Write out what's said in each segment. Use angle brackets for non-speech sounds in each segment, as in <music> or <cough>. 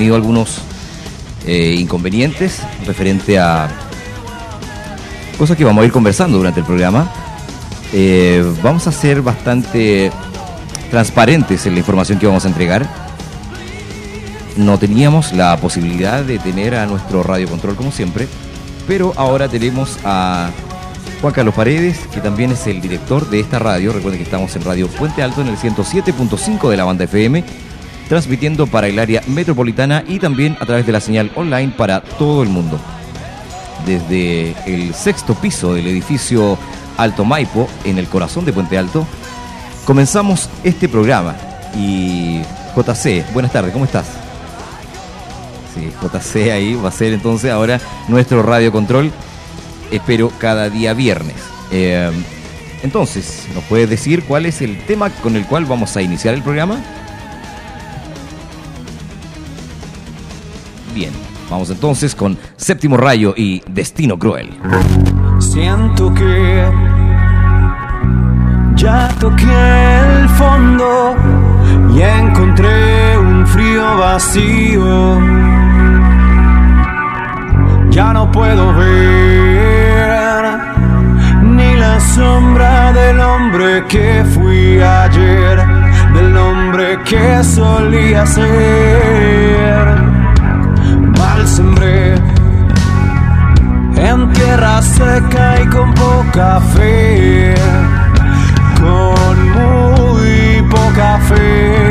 tenido algunos eh, inconvenientes referente a cosas que vamos a ir conversando durante el programa. Eh, vamos a ser bastante transparentes en la información que vamos a entregar. No teníamos la posibilidad de tener a nuestro radio control como siempre, pero ahora tenemos a Juan Carlos Paredes, que también es el director de esta radio. Recuerden que estamos en Radio Puente Alto en el 107.5 de la banda FM transmitiendo para el área metropolitana y también a través de la señal online para todo el mundo. Desde el sexto piso del edificio Alto Maipo, en el corazón de Puente Alto, comenzamos este programa. Y JC, buenas tardes, ¿cómo estás? Sí, JC ahí va a ser entonces ahora nuestro radio control, espero cada día viernes. Eh, entonces, ¿nos puedes decir cuál es el tema con el cual vamos a iniciar el programa? Vamos entonces con Séptimo Rayo y Destino Cruel. Siento que ya toqué el fondo y encontré un frío vacío. Ya no puedo ver ni la sombra del hombre que fui ayer, del hombre que solía ser sembré. En tierra seca y con poca fe, con muy poca fe,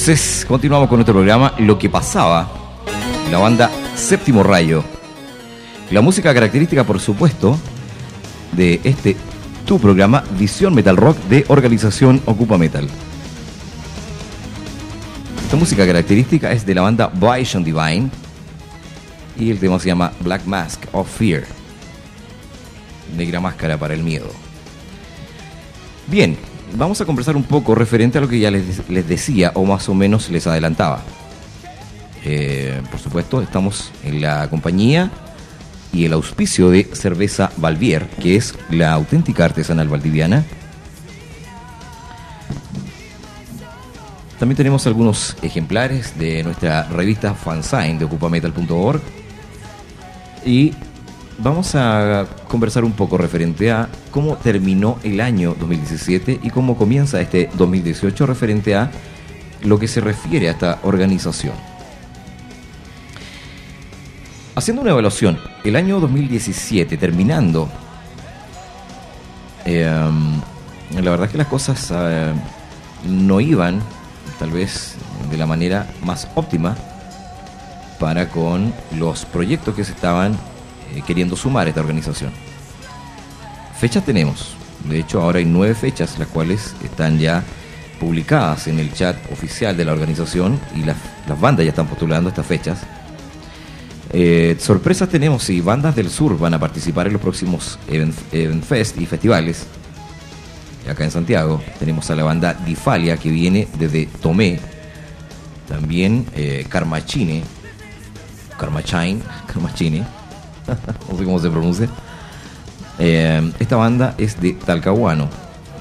entonces continuamos con nuestro programa Lo que pasaba, la banda Séptimo Rayo. La música característica, por supuesto, de este tu programa Visión Metal Rock de Organización Ocupa Metal. Esta música característica es de la banda Vision Divine y el tema se llama Black Mask of Fear. Negra máscara para el miedo. Bien, vamos a conversar un poco referente a lo que ya les, les decía o más o menos les adelantaba. Eh, por supuesto, estamos en la compañía y el auspicio de cerveza Valvier, que es la auténtica artesanal valdiviana. También tenemos algunos ejemplares de nuestra revista fanzine de ocupametal.org y vamos a conversar un poco referente a cómo terminó el año 2017 y cómo comienza este 2018 referente a lo que se refiere a esta organización. Haciendo una evaluación, el año 2017 terminando, eh, la verdad es que las cosas eh, no iban tal vez de la manera más óptima para con los proyectos que se estaban queriendo sumar esta organización. Fechas tenemos, de hecho ahora hay nueve fechas, las cuales están ya publicadas en el chat oficial de la organización y las, bandas ya están postulando estas fechas. Eh, sorpresas tenemos y bandas del sur van a participar en los próximos Event, Fest y festivales. Acá en Santiago tenemos a la banda Difalia que viene desde Tomé. También eh, Carmachine. Carmachine. <laughs> Carmachine. No sé cómo se pronuncia. Eh, esta banda es de Talcahuano.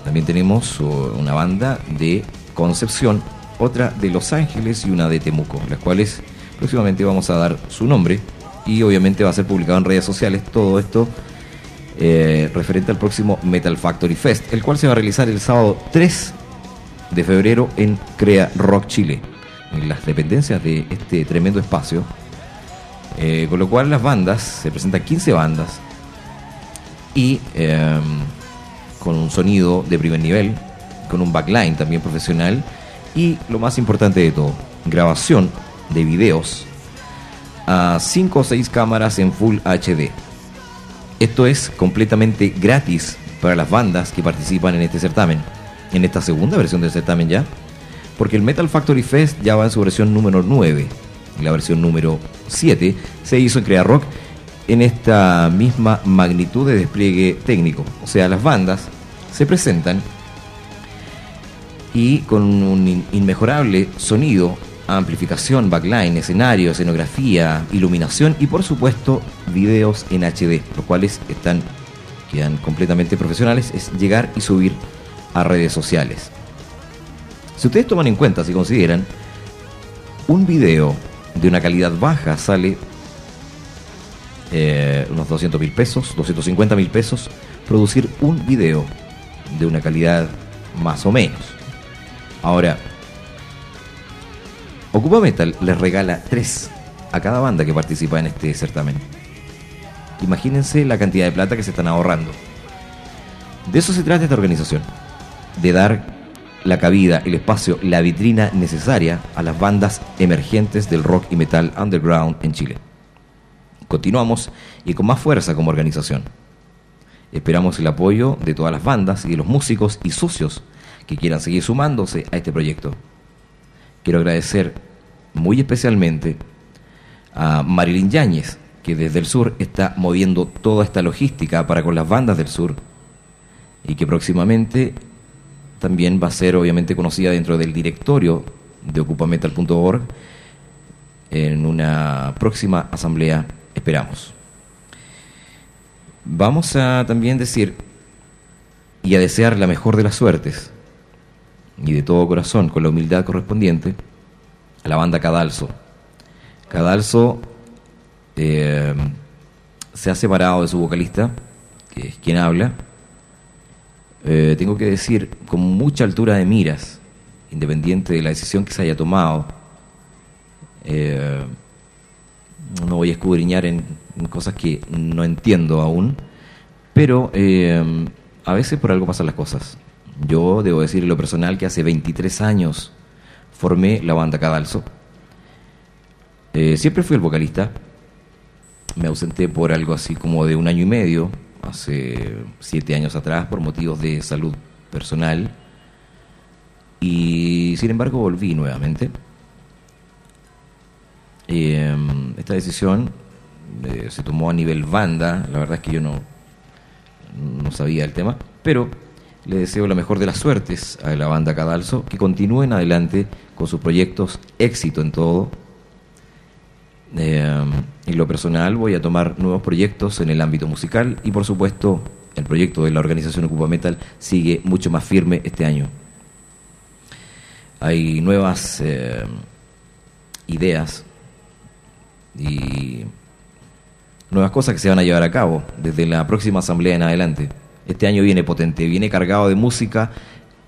También tenemos una banda de Concepción, otra de Los Ángeles y una de Temuco, las cuales próximamente vamos a dar su nombre y obviamente va a ser publicado en redes sociales todo esto eh, referente al próximo Metal Factory Fest, el cual se va a realizar el sábado 3 de febrero en Crea Rock Chile, en las dependencias de este tremendo espacio. Eh, con lo cual las bandas, se presentan 15 bandas y eh, con un sonido de primer nivel, con un backline también profesional y lo más importante de todo, grabación de videos a 5 o 6 cámaras en Full HD. Esto es completamente gratis para las bandas que participan en este certamen, en esta segunda versión del certamen ya, porque el Metal Factory Fest ya va en su versión número 9. La versión número 7 se hizo en Crea Rock en esta misma magnitud de despliegue técnico. O sea, las bandas se presentan y con un inmejorable sonido, amplificación, backline, escenario, escenografía, iluminación y por supuesto videos en HD, los cuales están quedan completamente profesionales, es llegar y subir a redes sociales. Si ustedes toman en cuenta, si consideran, un video de una calidad baja sale eh, unos 200 mil pesos, 250 mil pesos, producir un video de una calidad más o menos. Ahora, Ocupa Metal les regala tres a cada banda que participa en este certamen. Imagínense la cantidad de plata que se están ahorrando. De eso se trata esta organización, de dar la cabida, el espacio, la vitrina necesaria a las bandas emergentes del rock y metal underground en Chile. Continuamos y con más fuerza como organización. Esperamos el apoyo de todas las bandas y de los músicos y socios que quieran seguir sumándose a este proyecto. Quiero agradecer muy especialmente a Marilyn Yáñez, que desde el sur está moviendo toda esta logística para con las bandas del sur y que próximamente también va a ser obviamente conocida dentro del directorio de ocupametal.org en una próxima asamblea, esperamos. Vamos a también decir y a desear la mejor de las suertes y de todo corazón, con la humildad correspondiente, a la banda Cadalso. Cadalso eh, se ha separado de su vocalista, que es quien habla, eh, tengo que decir, con mucha altura de miras, independiente de la decisión que se haya tomado. Eh, no voy a escudriñar en, cosas que no entiendo aún, pero eh, a veces por algo pasan las cosas. Yo debo decir en lo personal que hace 23 años formé la banda Cadalso. Siempre fui el vocalista. Me ausenté por algo así como de un año y medio, hace siete años atrás, por motivos de salud personal. Y sin embargo volví nuevamente. Eh, esta decisión eh, se tomó a nivel banda, la verdad es que yo no, no sabía el tema, pero le deseo la mejor de las suertes a la banda Cadalso, que continúen adelante con sus proyectos, éxito en todo. Eh, en lo personal voy a tomar nuevos proyectos en el ámbito musical y por supuesto el proyecto de la organización Ocupa Metal sigue mucho más firme este año. Hay nuevas eh, ideas y nuevas cosas que se van a llevar a cabo desde la próxima asamblea en adelante. Este año viene potente, viene cargado de música,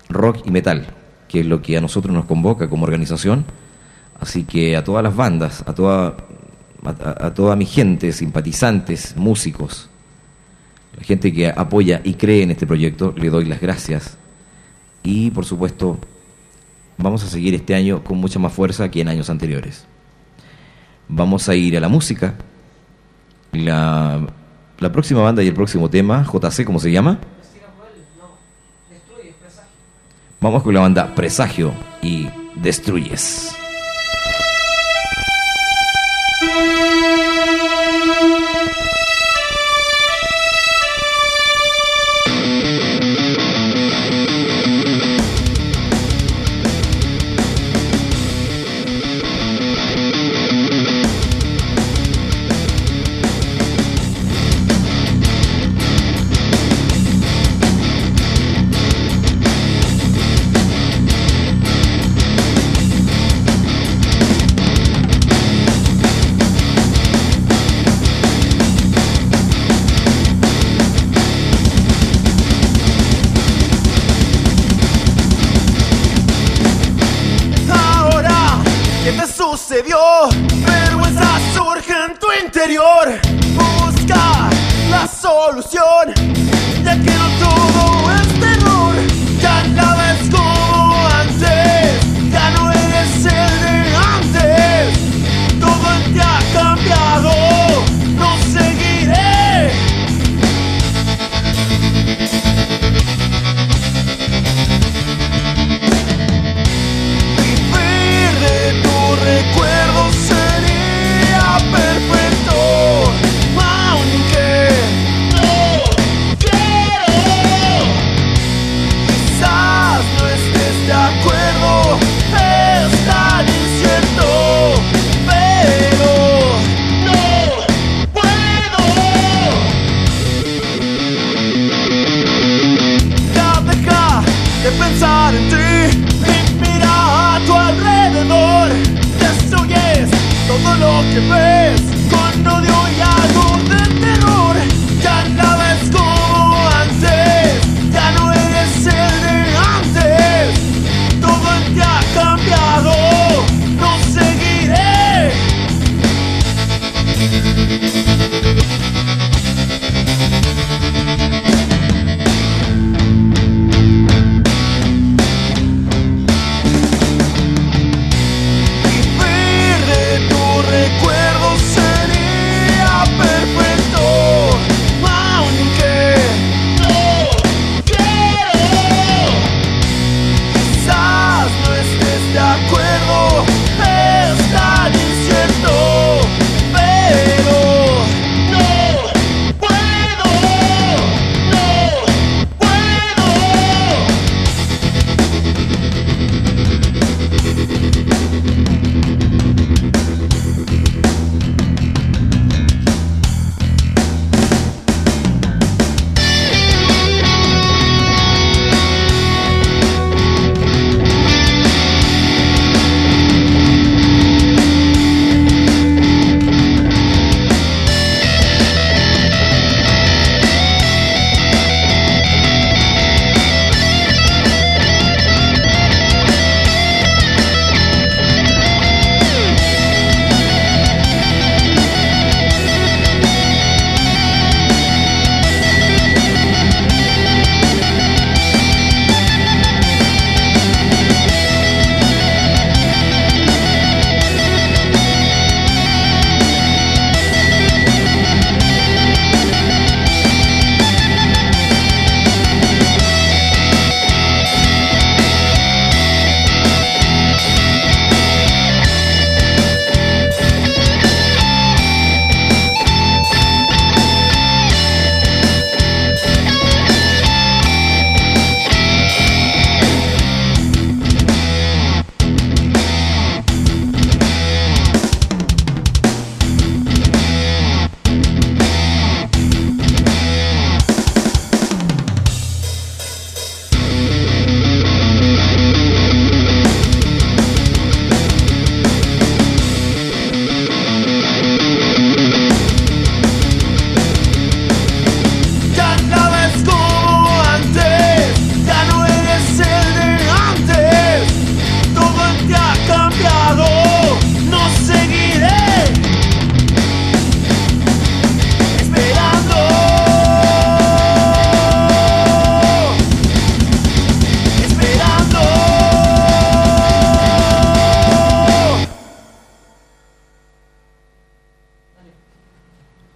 rock y metal, que es lo que a nosotros nos convoca como organización. Así que a todas las bandas, a toda, a, toda mi gente, simpatizantes, músicos, la gente que apoya y cree en este proyecto, le doy las gracias. Y por supuesto, vamos a seguir este año con mucha más fuerza que en años anteriores. Vamos a ir a la música. La la próxima banda y el próximo tema, JC, ¿cómo se llama? Vamos con la banda Presagio y Destruyes.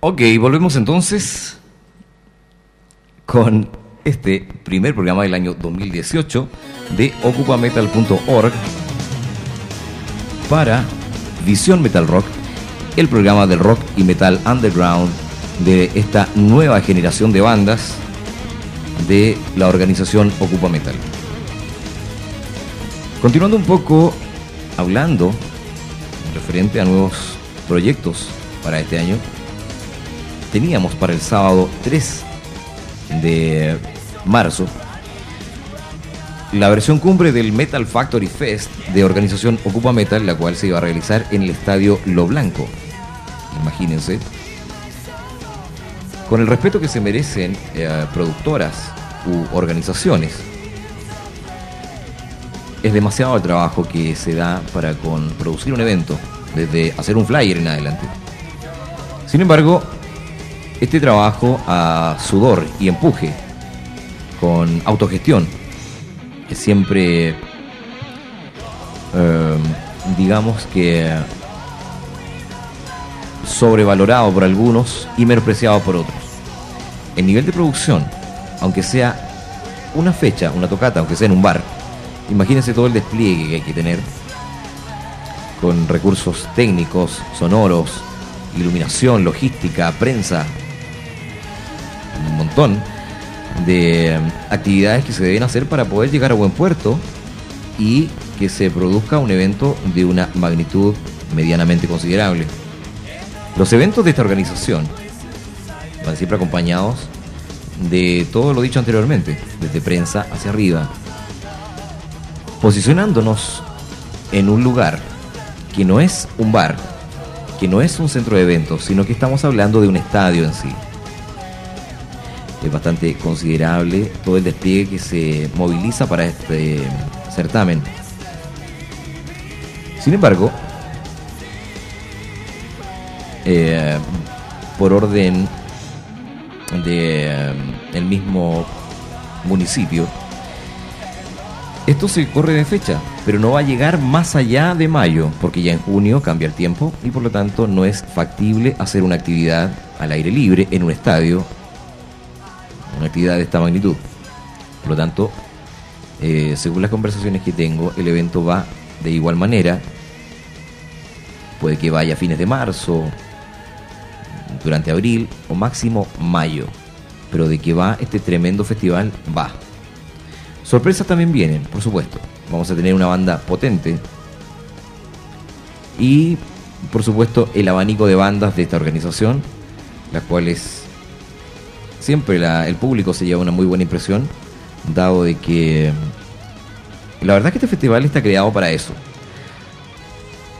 Ok, volvemos entonces con este primer programa del año 2018 de ocupametal.org para Visión Metal Rock, el programa del rock y metal underground de esta nueva generación de bandas de la organización Ocupa Metal. Continuando un poco hablando referente a nuevos proyectos para este año, teníamos para el sábado 3 de marzo la versión cumbre del Metal Factory Fest de organización Ocupa Metal, la cual se iba a realizar en el estadio Lo Blanco. Imagínense. Con el respeto que se merecen eh, productoras u organizaciones, es demasiado el trabajo que se da para con producir un evento, desde hacer un flyer en adelante. Sin embargo, este trabajo a sudor y empuje, con autogestión, es siempre, eh, digamos que, sobrevalorado por algunos y menospreciado por otros. El nivel de producción, aunque sea una fecha, una tocata, aunque sea en un bar, imagínense todo el despliegue que hay que tener con recursos técnicos, sonoros, iluminación, logística, prensa, un montón de actividades que se deben hacer para poder llegar a buen puerto y que se produzca un evento de una magnitud medianamente considerable. Los eventos de esta organización van siempre acompañados de todo lo dicho anteriormente, desde prensa hacia arriba, posicionándonos en un lugar que no es un bar, que no es un centro de eventos, sino que estamos hablando de un estadio en sí es bastante considerable todo el despliegue que se moviliza para este certamen. Sin embargo, eh, por orden de eh, el mismo municipio, esto se corre de fecha, pero no va a llegar más allá de mayo, porque ya en junio cambia el tiempo y por lo tanto no es factible hacer una actividad al aire libre en un estadio una actividad de esta magnitud. Por lo tanto, eh, según las conversaciones que tengo, el evento va de igual manera. Puede que vaya a fines de marzo, durante abril o máximo mayo. Pero de que va este tremendo festival, va. Sorpresas también vienen, por supuesto. Vamos a tener una banda potente. Y, por supuesto, el abanico de bandas de esta organización, las cuales siempre el público se lleva una muy buena impresión, dado de que la verdad es que este festival está creado para eso,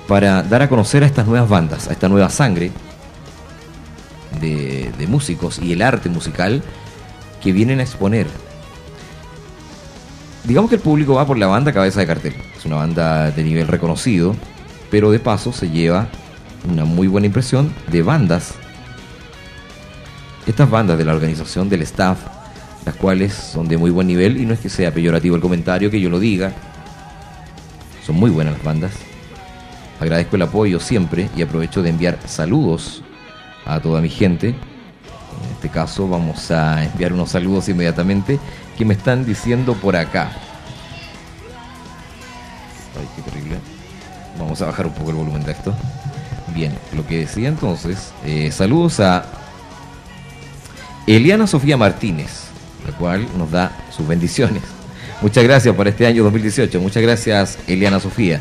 para dar a conocer a estas nuevas bandas, a esta nueva sangre de, de músicos y el arte musical que vienen a exponer. Digamos que el público va por la banda Cabeza de Cartel, es una banda de nivel reconocido, pero de paso se lleva una muy buena impresión de bandas estas bandas de la organización del staff, las cuales son de muy buen nivel, y no es que sea peyorativo el comentario que yo lo diga, son muy buenas las bandas. Agradezco el apoyo siempre y aprovecho de enviar saludos a toda mi gente. En este caso vamos a enviar unos saludos inmediatamente que me están diciendo por acá. Ay, qué terrible. Vamos a bajar un poco el volumen de esto. Bien, lo que decía entonces, eh, saludos a Eliana Sofía Martínez, la cual nos da sus bendiciones. Muchas gracias por este año 2018. Muchas gracias, Eliana Sofía.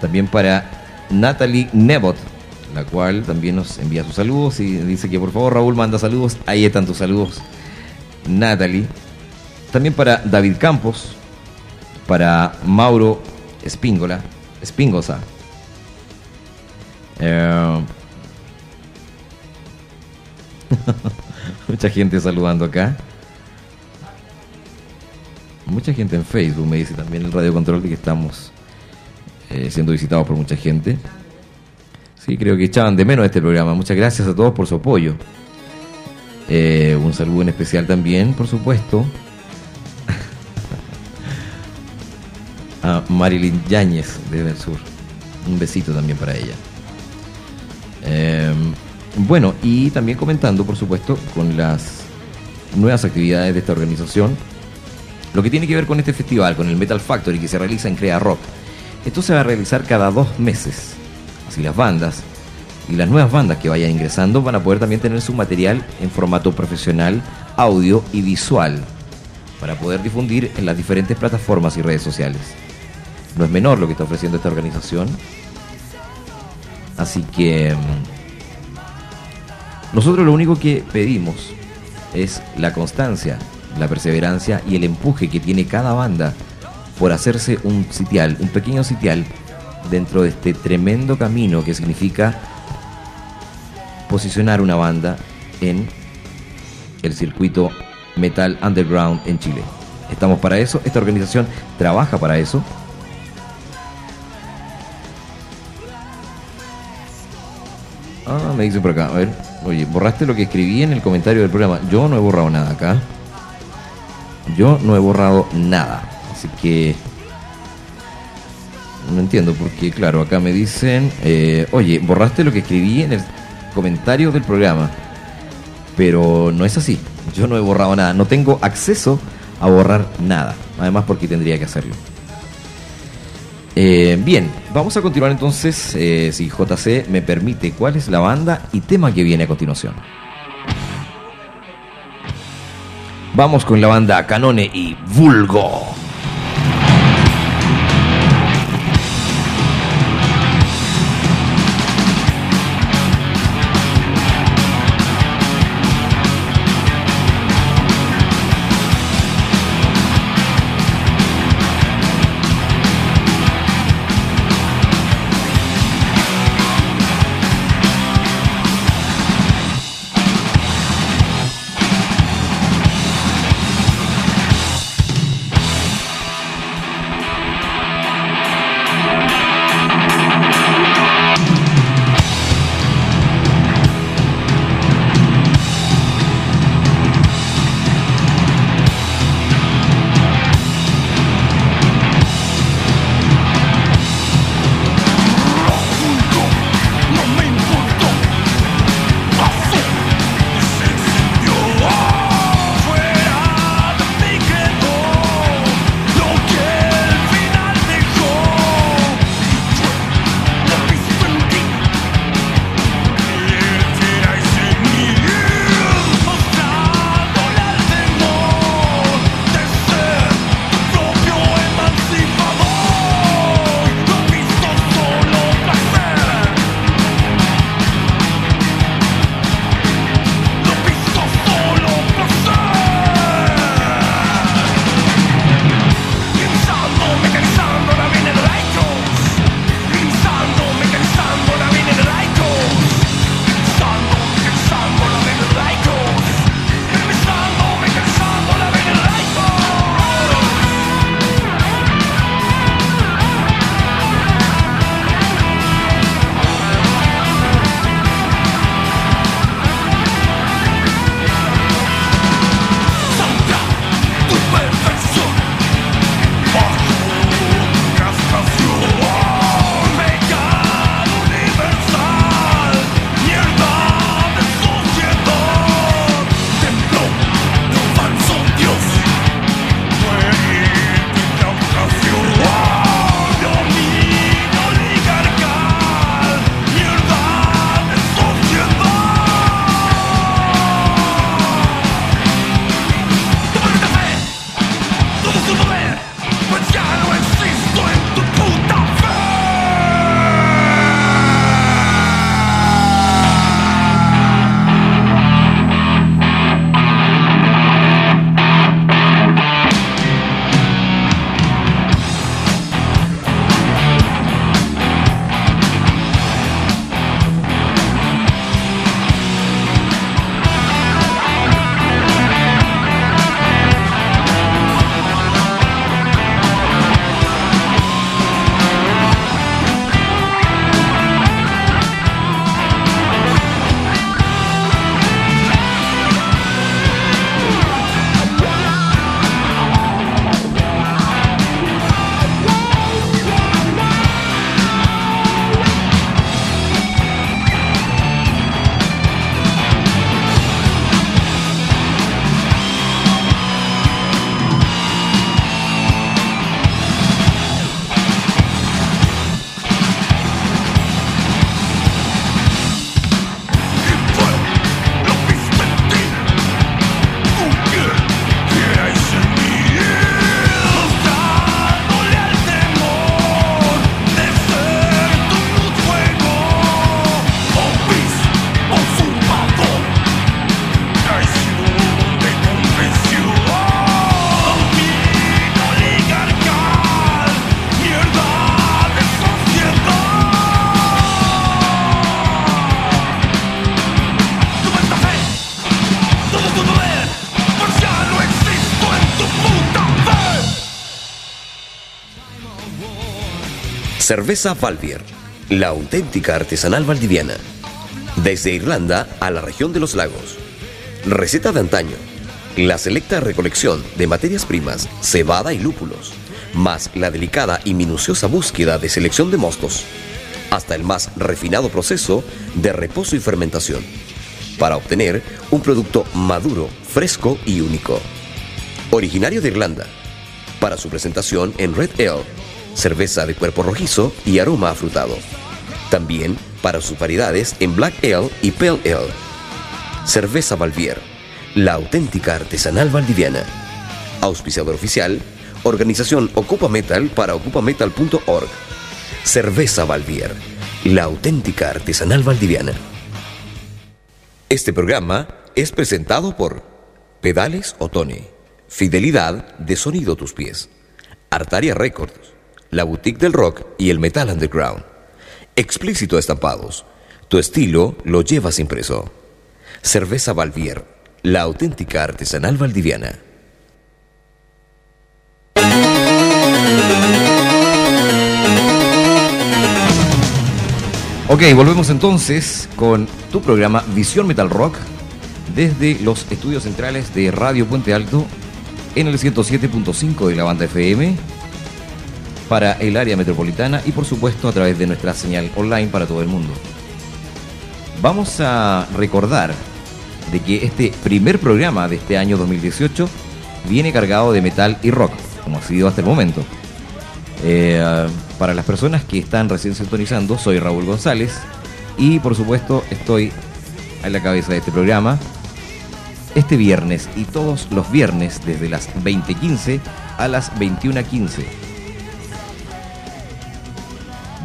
También para Natalie Nebot, la cual también nos envía sus saludos y dice que por favor Raúl manda saludos. Ahí están tus saludos, Natalie. También para David Campos, para Mauro Espíngola, Espíngoza. Eh, <laughs> Mucha gente saludando acá. Mucha gente en Facebook me dice también el Radio Control que estamos eh, siendo visitados por mucha gente. Sí, creo que echaban de menos este programa. Muchas gracias a todos por su apoyo. Eh, un saludo en especial también, por supuesto, <laughs> a Marilyn Yáñez desde el sur. Un besito también para ella. Eh, bueno, y también comentando, por supuesto, con las nuevas actividades de esta organización, lo que tiene que ver con este festival, con el Metal Factory que se realiza en Crea Rock. Esto se va a realizar cada dos meses. Así las bandas y las nuevas bandas que vayan ingresando van a poder también tener su material en formato profesional, audio y visual, para poder difundir en las diferentes plataformas y redes sociales. No es menor lo que está ofreciendo esta organización. Así que mm, nosotros lo único que pedimos es la constancia, la perseverancia y el empuje que tiene cada banda por hacerse un sitial, un pequeño sitial dentro de este tremendo camino que significa posicionar una banda en el circuito metal underground en Chile. Estamos para eso, esta organización trabaja para eso. Ah, me dice por acá, a ver, oye, borraste lo que escribí en el comentario del programa. Yo no he borrado nada acá. Yo no he borrado nada. Así que no entiendo porque, claro, acá me dicen, eh, oye, borraste lo que escribí en el comentario del programa. Pero no es así. Yo no he borrado nada. No tengo acceso a borrar nada. Además porque tendría que hacerlo. Eh, bien, vamos a continuar entonces, eh, si JC me permite, cuál es la banda y tema que viene a continuación. Vamos con la banda Canone y Vulgo. Cerveza Valvier, la auténtica artesanal valdiviana. Desde Irlanda a la región de los lagos. Receta de antaño. La selecta recolección de materias primas, cebada y lúpulos, más la delicada y minuciosa búsqueda de selección de mostos, hasta el más refinado proceso de reposo y fermentación, para obtener un producto maduro, fresco y único. Originario de Irlanda, para su presentación en Red Ale, cerveza de cuerpo rojizo y aroma afrutado. También para sus variedades en Black Ale y Pale Ale. Cerveza Valvier, la auténtica artesanal valdiviana. Auspiciador oficial, Organización Ocupa Metal para ocupametal.org. Cerveza Valvier, la auténtica artesanal valdiviana. Este programa es presentado por Pedales Otone, Fidelidad de Sonido Tus Pies, Artaria Records, La Boutique del Rock y el Metal Underground. Explícito Estampados, tu estilo lo llevas impreso. Cerveza Valvier, la auténtica artesanal valdiviana. Ok, volvemos entonces con tu programa Visión Metal Rock desde los estudios centrales de Radio Puente Alto en el 107.5 de la banda FM para el área metropolitana y por supuesto a través de nuestra señal online para todo el mundo. Vamos a recordar de que este primer programa de este año 2018 viene cargado de metal y rock, como ha sido hasta el momento. Eh, para las personas que están recién sintonizando, soy Raúl González y por supuesto estoy a la cabeza de este programa este viernes y todos los viernes desde las 20.15 a las 21.15.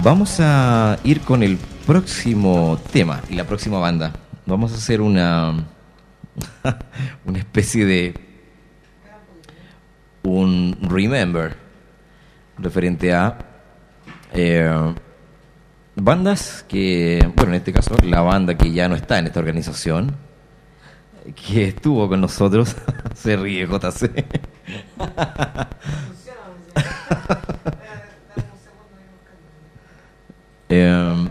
Vamos a ir con el próximo tema y la próxima banda. Vamos a hacer una, <laughs> una especie de un remember referente a eh, bandas que, bueno, en este caso la banda que ya no está en esta organización, que estuvo con nosotros, <laughs> se ríe JC. <laughs> Eh,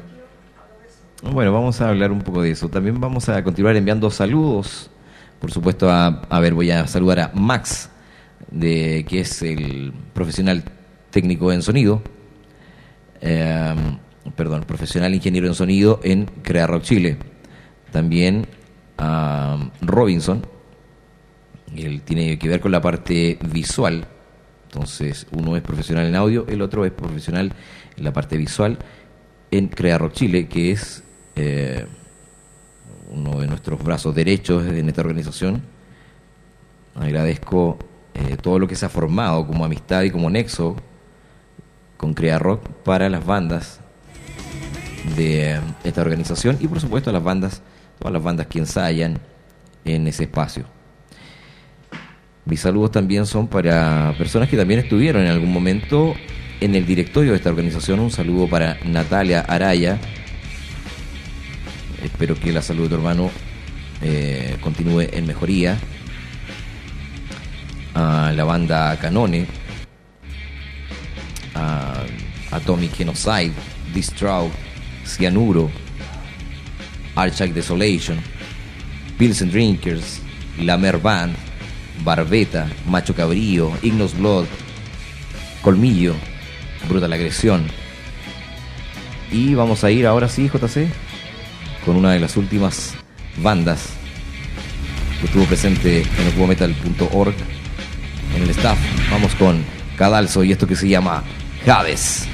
bueno, vamos a hablar un poco de eso. También vamos a continuar enviando saludos. Por supuesto, a, a ver, voy a saludar a Max, de, que es el profesional técnico en sonido. Eh, perdón, profesional ingeniero en sonido en Crea Rock Chile. También a Robinson, él tiene que ver con la parte visual. Entonces, uno es profesional en audio, el otro es profesional en la parte visual en Crea Rock Chile, que es eh, uno de nuestros brazos derechos en esta organización. Agradezco eh, todo lo que se ha formado como amistad y como nexo con Crea Rock para las bandas de esta organización y por supuesto a las bandas, todas las bandas que ensayan en ese espacio. Mis saludos también son para personas que también estuvieron en algún momento en el directorio de esta organización. Un saludo para Natalia Araya. Espero que la salud de tu hermano eh, continúe en mejoría. A la banda Canone, a Atomic Genocide, Distraught, Cianuro, Archag Desolation, Pilsen Drinkers, Lamer Band, Barbeta, Macho Cabrío, Ignos Blood, Colmillo, Brutal Agresión. Y vamos a ir ahora sí, JC, con una de las últimas bandas que estuvo presente en ocubometal.org en el staff. Vamos con Cadalso y esto que se llama Hades.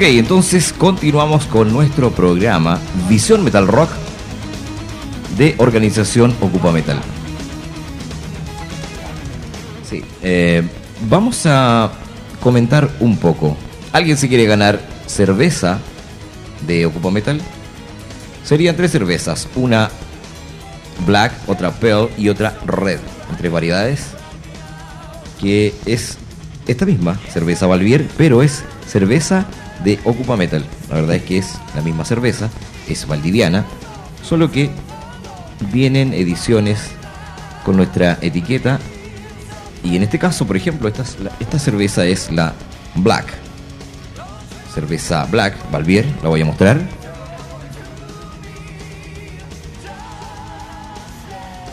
Ok, entonces continuamos con nuestro programa Visión Metal Rock de Organización Ocupa Metal. Sí, eh, vamos a comentar un poco. ¿Alguien se quiere ganar cerveza de Ocupa Metal? Serían tres cervezas, una black, otra pearl y otra red, en tres variedades, que es esta misma cerveza Valvier, pero es cerveza de Ocupa Metal. La verdad es que es la misma cerveza, es valdiviana, solo que vienen ediciones con nuestra etiqueta y en este caso, por ejemplo, esta, esta cerveza es la Black. Cerveza Black, Valvier, la voy a mostrar.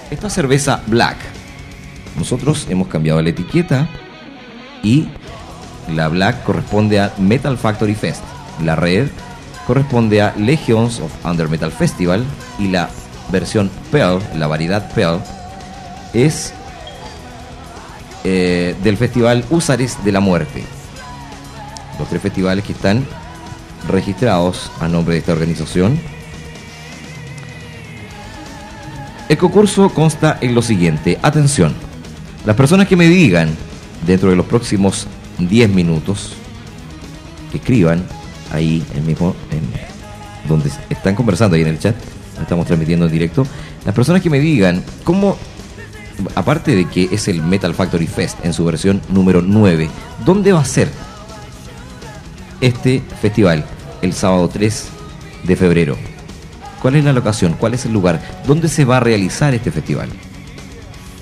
Esta cerveza Black, nosotros hemos cambiado la etiqueta y la Black corresponde a Metal Factory Fest. La Red corresponde a Legions of Under Metal Festival y la versión Pearl, la variedad Pearl, es eh, del festival Usares de la Muerte. Los tres festivales que están registrados a nombre de esta organización. El concurso consta en lo siguiente. Atención, las personas que me digan dentro de los próximos 10 minutos que escriban ahí el mismo en, donde están conversando ahí en el chat estamos transmitiendo en directo las personas que me digan cómo aparte de que es el Metal Factory Fest en su versión número 9 ¿dónde va a ser este festival el sábado 3 de febrero? ¿cuál es la locación? ¿cuál es el lugar? ¿dónde se va a realizar este festival?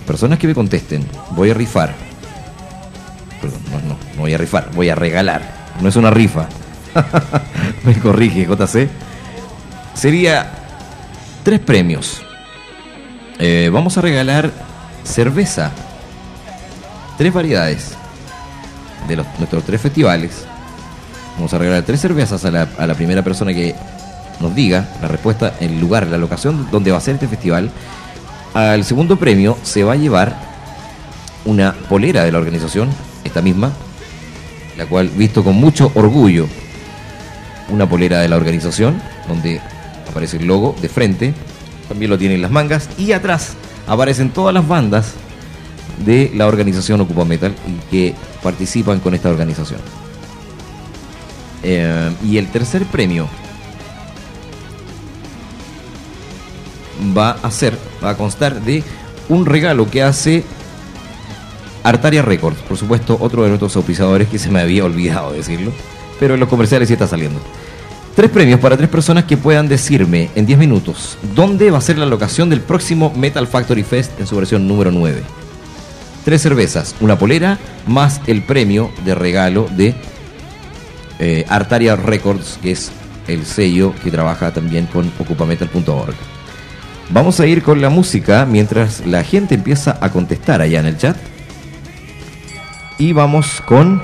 personas que me contesten voy a rifar no, no, no voy a rifar, voy a regalar. No es una rifa. <laughs> Me corrige, JC. Sería tres premios. Eh, vamos a regalar cerveza. Tres variedades de nuestros tres festivales. Vamos a regalar tres cervezas a la, a la primera persona que nos diga la respuesta, el lugar, la locación donde va a ser este festival. Al segundo premio se va a llevar una polera de la organización esta misma, la cual visto con mucho orgullo, una polera de la organización, donde aparece el logo de frente, también lo tienen las mangas, y atrás aparecen todas las bandas de la organización Ocupa Metal y que participan con esta organización. Eh, y el tercer premio va a ser, va a constar de un regalo que hace Artaria Records, por supuesto, otro de nuestros auspiciadores que se me había olvidado decirlo, pero en los comerciales sí está saliendo. Tres premios para tres personas que puedan decirme en 10 minutos dónde va a ser la locación del próximo Metal Factory Fest en su versión número 9. Tres cervezas, una polera, más el premio de regalo de eh, Artaria Records, que es el sello que trabaja también con ocupametal.org. Vamos a ir con la música mientras la gente empieza a contestar allá en el chat. Y vamos con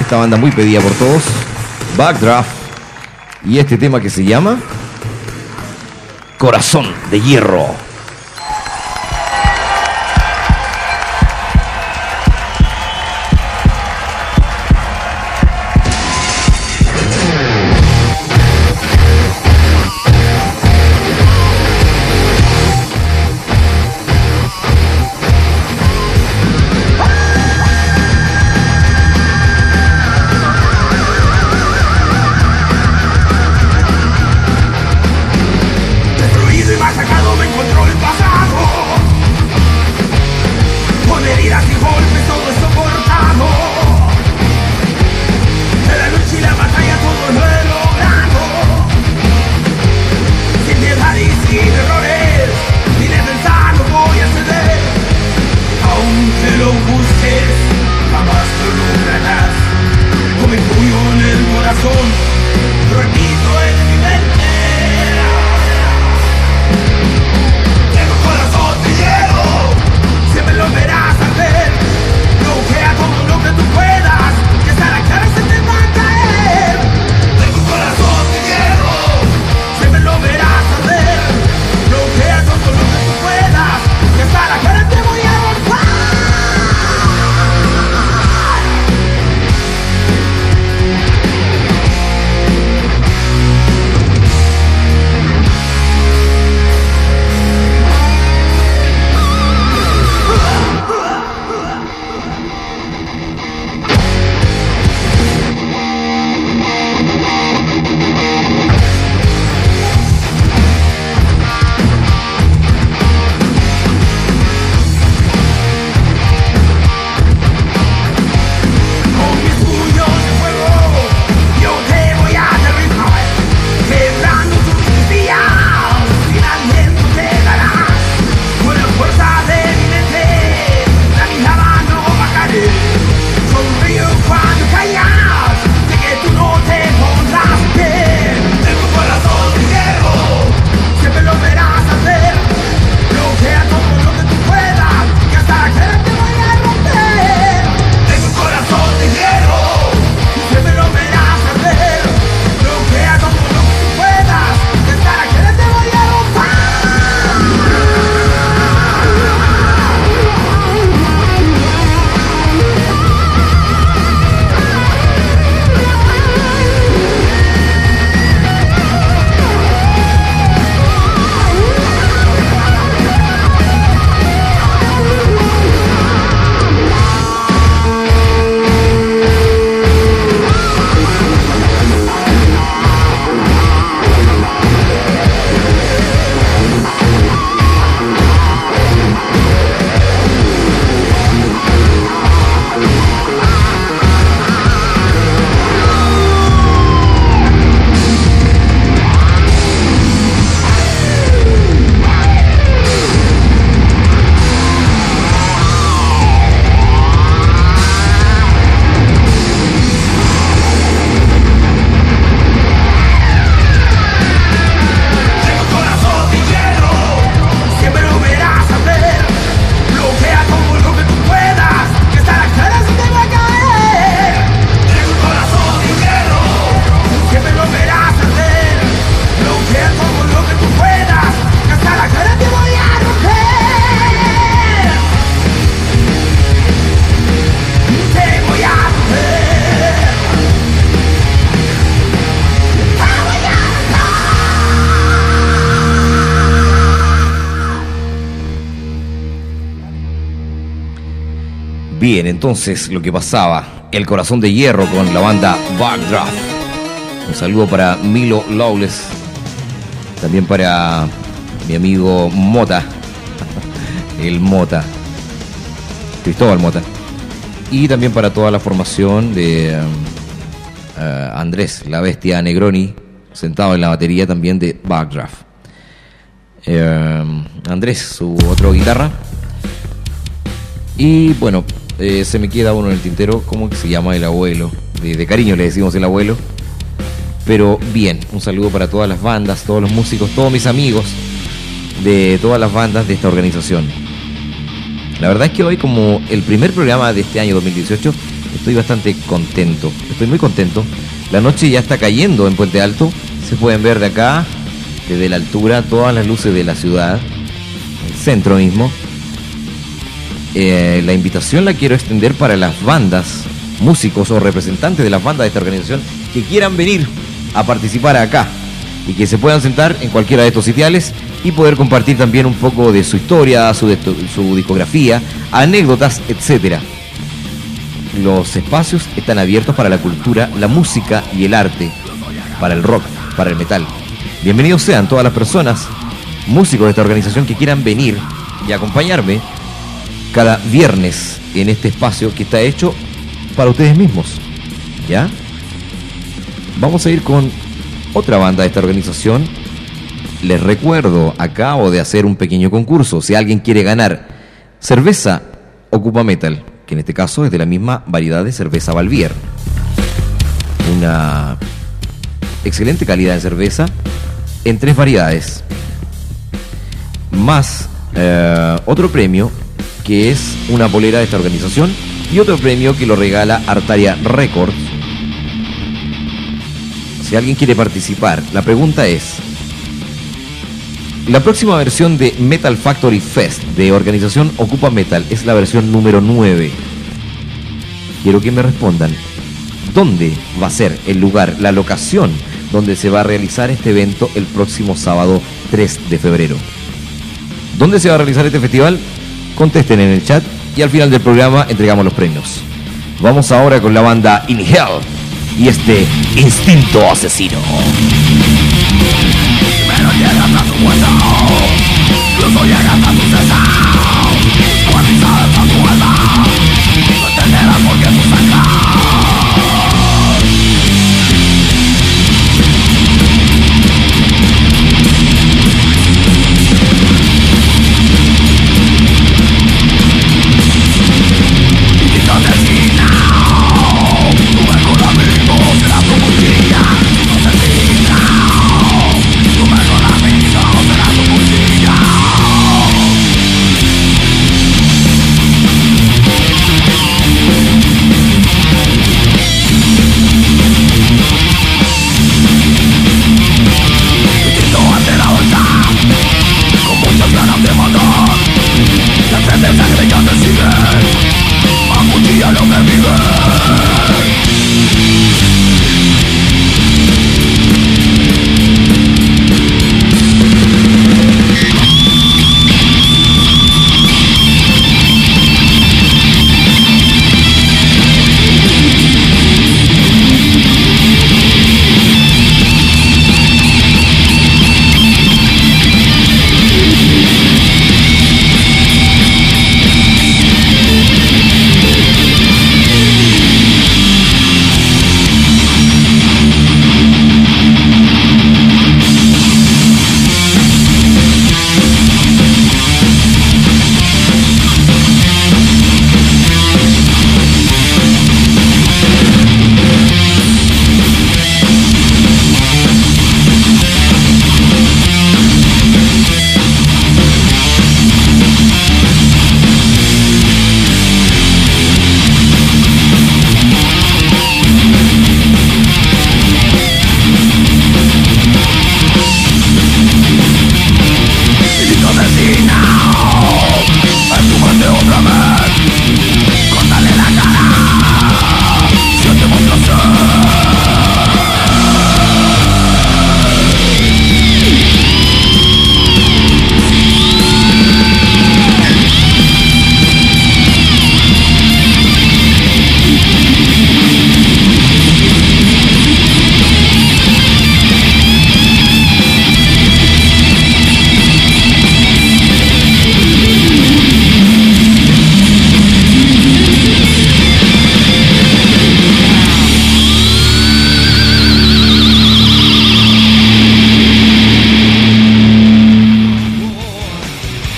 esta banda muy pedida por todos, Backdraft. Y este tema que se llama Corazón de Hierro. Entonces lo que pasaba, el corazón de hierro con la banda Backdraft. Un saludo para Milo Lawless, también para mi amigo Mota, <laughs> el Mota, Cristóbal Mota, y también para toda la formación de um, uh, Andrés, la bestia Negroni, sentado en la batería también de Backdraft. Um, Andrés, su otro guitarra. Y bueno, eh, se me queda uno en el tintero, ¿cómo que se llama el abuelo? De, cariño le decimos el abuelo. Pero bien, un saludo para todas las bandas, todos los músicos, todos mis amigos de todas las bandas de esta organización. La verdad es que hoy como el primer programa de este año 2018 estoy bastante contento, estoy muy contento. La noche ya está cayendo en Puente Alto, se pueden ver de acá, desde la altura, todas las luces de la ciudad, el centro mismo. Eh, la invitación la quiero extender para las bandas, músicos o representantes de las bandas de esta organización que quieran venir a participar acá y que se puedan sentar en cualquiera de estos sitiales y poder compartir también un poco de su historia, su, su discografía, anécdotas, etc. Los espacios están abiertos para la cultura, la música y el arte, para el rock, para el metal. Bienvenidos sean todas las personas, músicos de esta organización que quieran venir y acompañarme cada viernes en este espacio que está hecho para ustedes mismos. ¿Ya? Vamos a ir con otra banda de esta organización. Les recuerdo, acabo de hacer un pequeño concurso. Si alguien quiere ganar cerveza Ocupa Metal, que en este caso es de la misma variedad de cerveza Valvier. Una excelente calidad de cerveza en tres variedades. Más eh, otro premio que es una polera de esta organización, y otro premio que lo regala Artaria Records. Si alguien quiere participar, la pregunta es, la próxima versión de Metal Factory Fest de organización Ocupa Metal es la versión número 9. Quiero que me respondan, ¿dónde va a ser el lugar, la locación donde se va a realizar este evento el próximo sábado 3 de febrero? ¿Dónde se va a realizar este festival? Contesten en el chat y al final del programa entregamos los premios. Vamos ahora con la banda In Hell y este Instinto Asesino.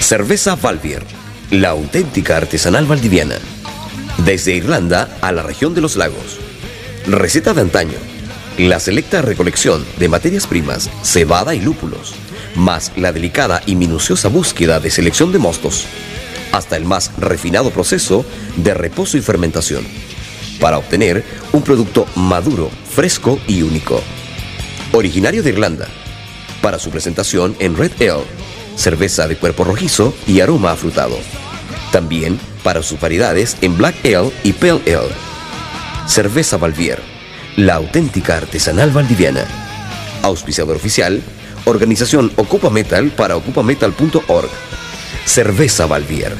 Cerveza Valvier, la auténtica artesanal valdiviana. Desde Irlanda a la región de los lagos. Receta de antaño. La selecta recolección de materias primas, cebada y lúpulos, más la delicada y minuciosa búsqueda de selección de mostos, hasta el más refinado proceso de reposo y fermentación, para obtener un producto maduro, fresco y único. Originario de Irlanda, para su presentación en Red Ale, cerveza de cuerpo rojizo y aroma afrutado. También para sus variedades en Black Ale y Pale Ale. Cerveza Valvier, la auténtica artesanal valdiviana. Auspiciador oficial, Organización Ocupa Metal para ocupametal.org. Cerveza Valvier,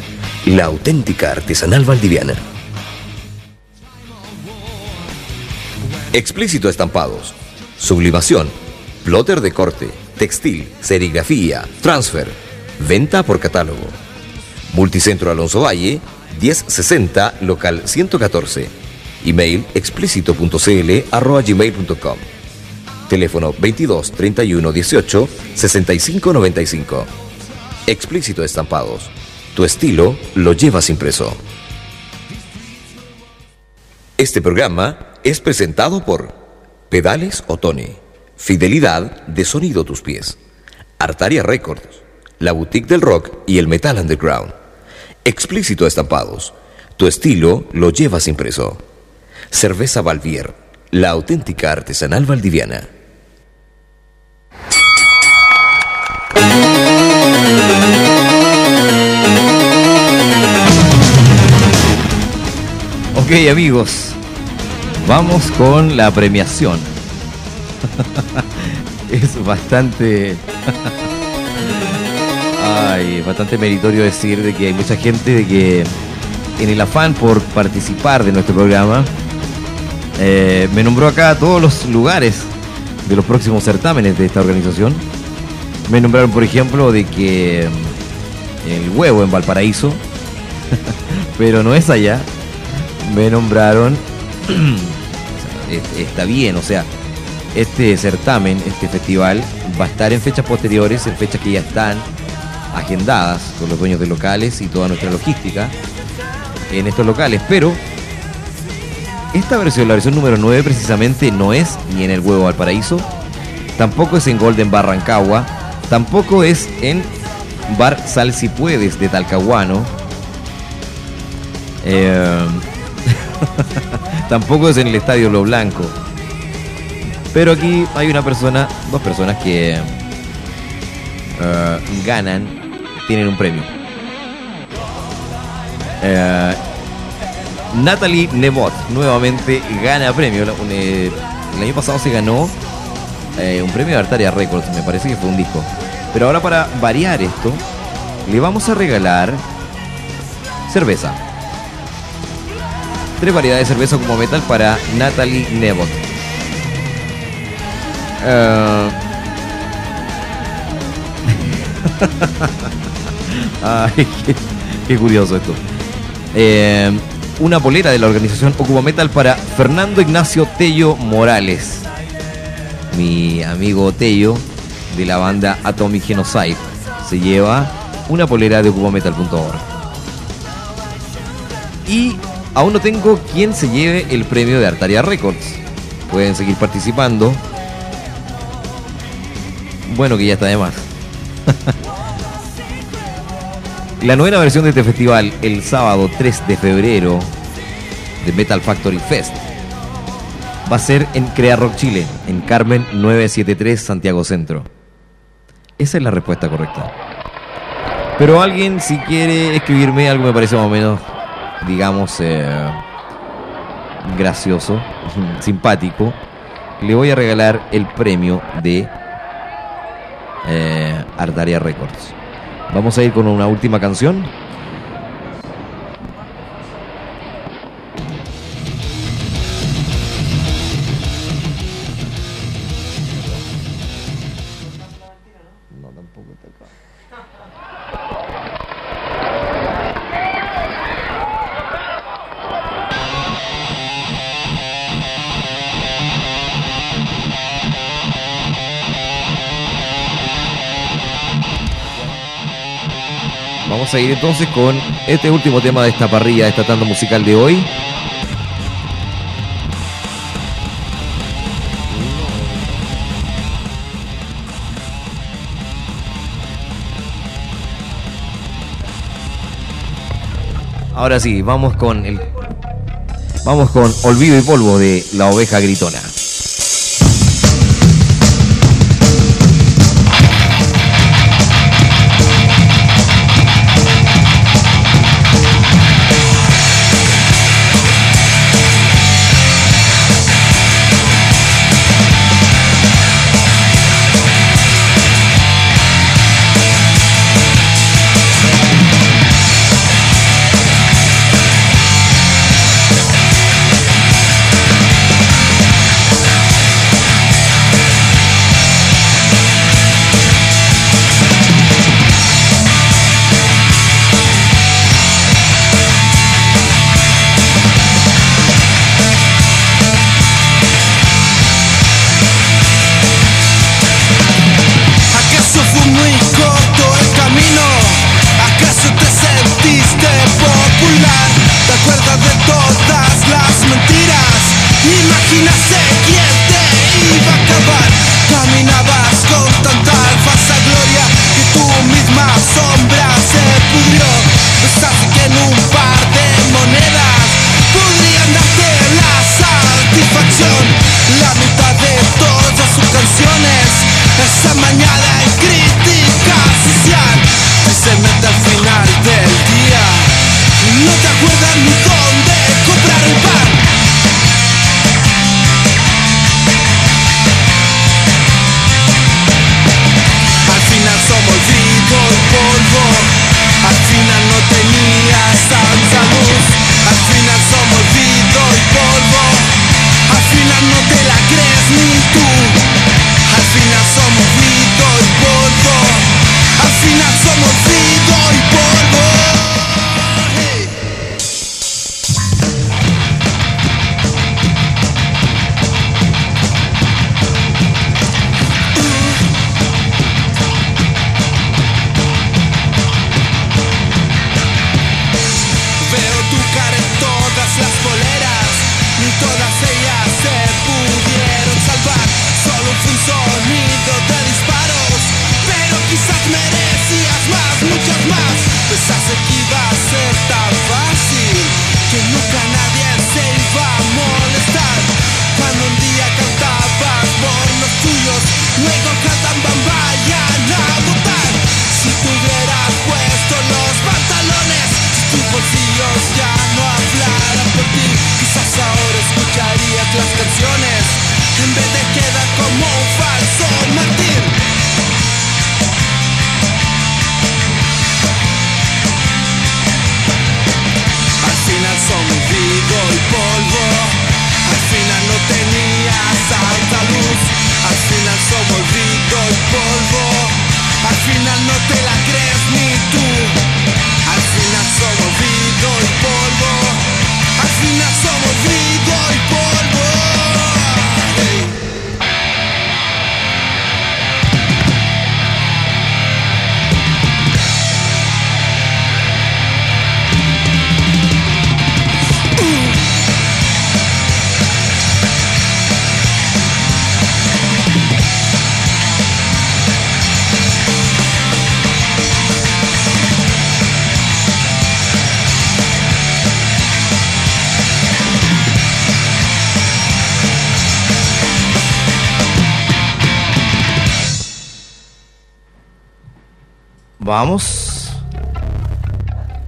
la auténtica artesanal valdiviana. Explícito estampados, sublimación, plotter de corte, textil, serigrafía, transfer, venta por catálogo. Multicentro Alonso Valle, 1060, local 114. Email explícito.cl arroba gmail.com. Teléfono 22 31 18 65 95. Explícito Estampados. Tu estilo lo llevas impreso. Este programa es presentado por Pedales Otone. Fidelidad de sonido a tus pies. Artaria Records. La boutique del rock y el metal underground. Explícito Estampados. Tu estilo lo llevas impreso. Cerveza Valvier. La auténtica artesanal valdiviana. Ok amigos, vamos con la premiación. <laughs> es bastante... <laughs> Ay, bastante meritorio decir de que hay mucha gente de que en el afán por participar de nuestro programa eh, me nombró acá todos los lugares de los próximos certámenes de esta organización. Me nombraron, por ejemplo, de que el huevo en Valparaíso, <laughs> pero no es allá. Me nombraron, <clears throat> está bien, o sea, este certamen, este festival, va a estar en fechas posteriores, en fechas que ya están agendadas con los dueños de locales y toda nuestra logística en estos locales, pero esta versión, la versión número 9 precisamente no es ni en el Huevo Valparaíso, tampoco es en Golden Barrancagua, tampoco es en Bar Sal Si Puedes de Talcahuano, eh, <laughs> tampoco es en el Estadio Lo Blanco, pero aquí hay una persona, dos personas que eh, ganan, tienen un premio. Eh, Natalie Nebot nuevamente gana premio. Eh, el año pasado se ganó un premio de Artaria Records, me parece que fue un disco. Pero ahora para variar esto, le vamos a regalar cerveza. Tres variedades de cerveza como metal para Natalie Nebot. <laughs> Qué, qué curioso esto. Eh, una polera de la organización Ocupa Metal para Fernando Ignacio Tello Morales, mi amigo Tello de la banda Atomic Genocide. Se lleva una polera de ocupametal.org. Y aún no tengo quien se lleve el premio de Artaria Records. Pueden seguir participando. Bueno, que ya está de más. <laughs> La novena versión de este festival, el sábado 3 de febrero, de Metal Factory Fest, va a ser en Crea Rock Chile, en Carmen 973, Santiago Centro. Esa es la respuesta correcta. Pero alguien, si quiere escribirme algo, me parece más o menos, digamos, eh, gracioso, <laughs> simpático, le voy a regalar el premio de eh, Artaria Records. Vamos a ir con una última canción. Vamos a ir entonces con este último tema de esta parrilla, de esta tanda musical de hoy. Ahora sí, vamos con el. Vamos con Olvido y Polvo de la oveja gritona.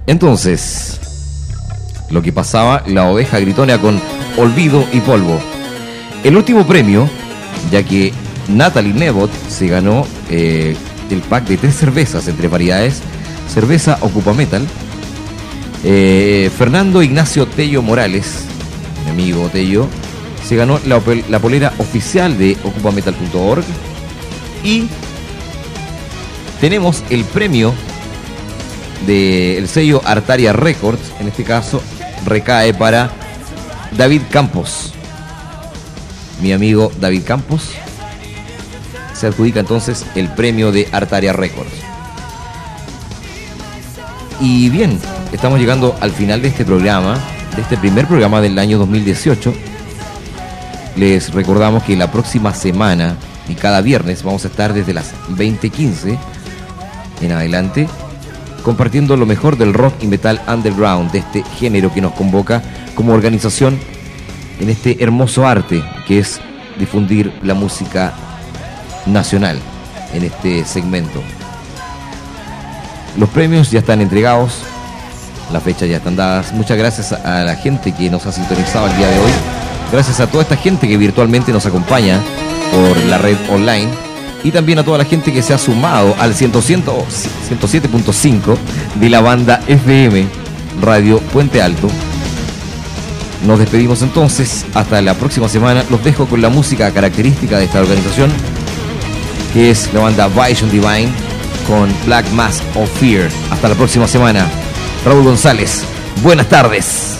Entonces, lo que pasaba, la oveja gritona con olvido y polvo. El último premio, ya que Natalie Nebot se ganó eh, el pack de tres cervezas entre variedades, cerveza Ocupa Metal. Eh, Fernando Ignacio Tello Morales, mi amigo Tello, se ganó la, la polera oficial de ocupametal.org y tenemos el premio del sello Artaria Records, en este caso recae para David Campos. Mi amigo David Campos se adjudica entonces el premio de Artaria Records. Y bien, estamos llegando al final de este programa, de este primer programa del año 2018. Les recordamos que la próxima semana y cada viernes vamos a estar desde las 20:15 en adelante compartiendo lo mejor del rock y metal underground, de este género que nos convoca como organización en este hermoso arte que es difundir la música nacional en este segmento. Los premios ya están entregados, las fechas ya están dadas. Muchas gracias a la gente que nos ha sintonizado el día de hoy. Gracias a toda esta gente que virtualmente nos acompaña por la red online y también a toda la gente que se ha sumado al 107.5 de la banda FM Radio Puente Alto. Nos despedimos entonces, hasta la próxima semana. Los dejo con la música característica de esta organización, que es la banda Vision Divine con Black Mask of Fear. Hasta la próxima semana. Raúl González, buenas tardes.